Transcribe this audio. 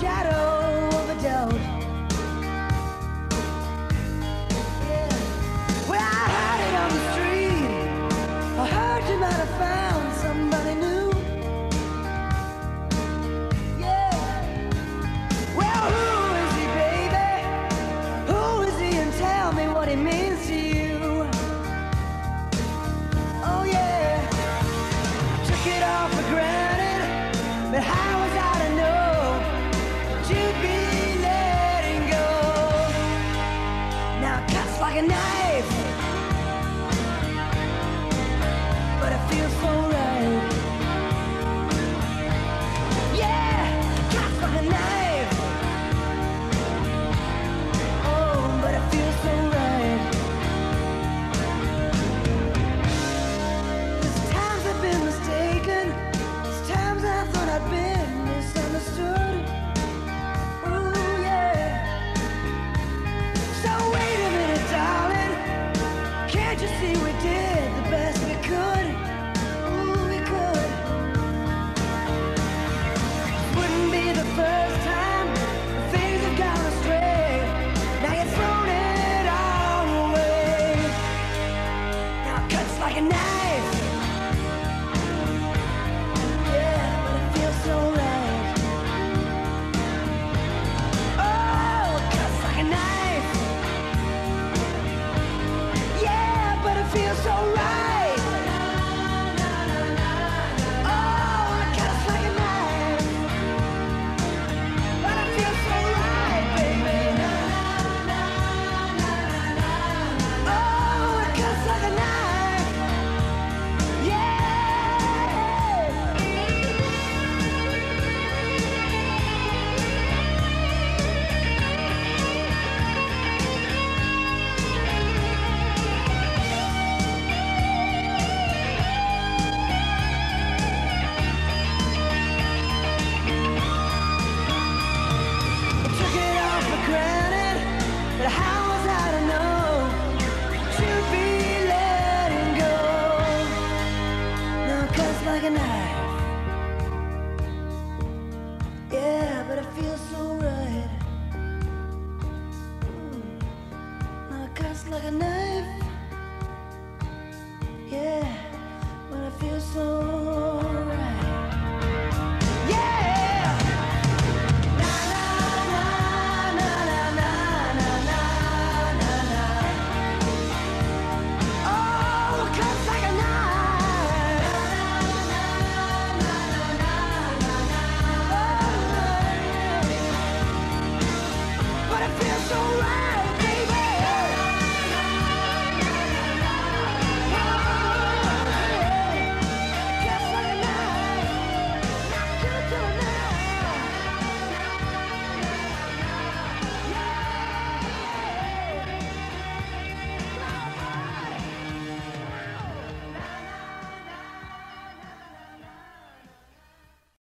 shadow. Now it cuts like a knife, but it feels so.